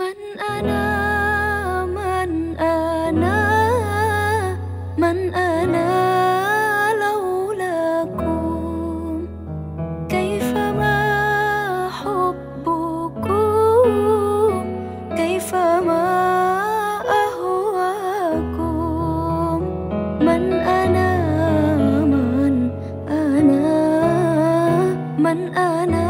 من أنا من أنا من أنا لولاكم. كيفما حبكم كيفما أهواكم. من أنا من أنا من أنا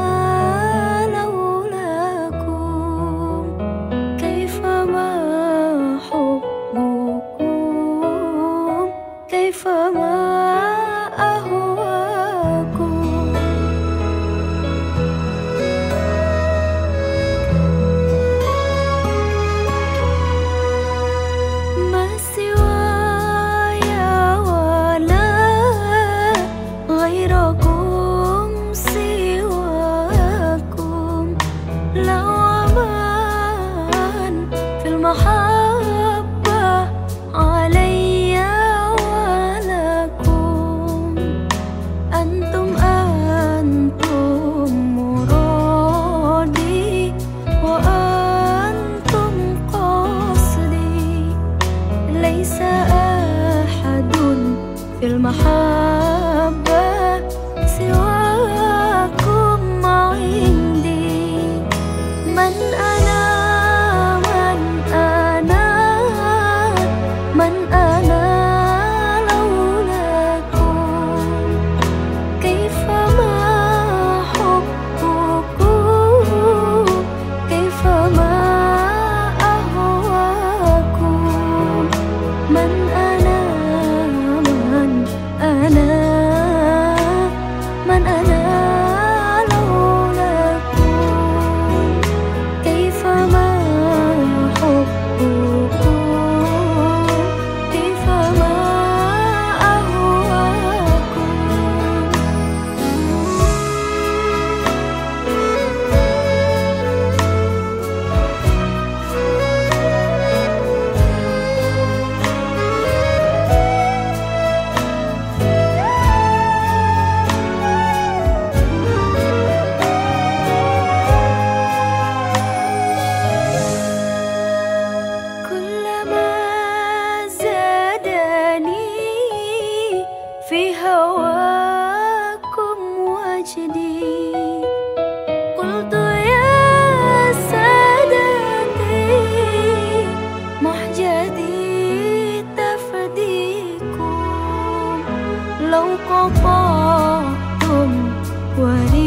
محبة سواكم ما عندي. من أنا lâu có có tuồng quay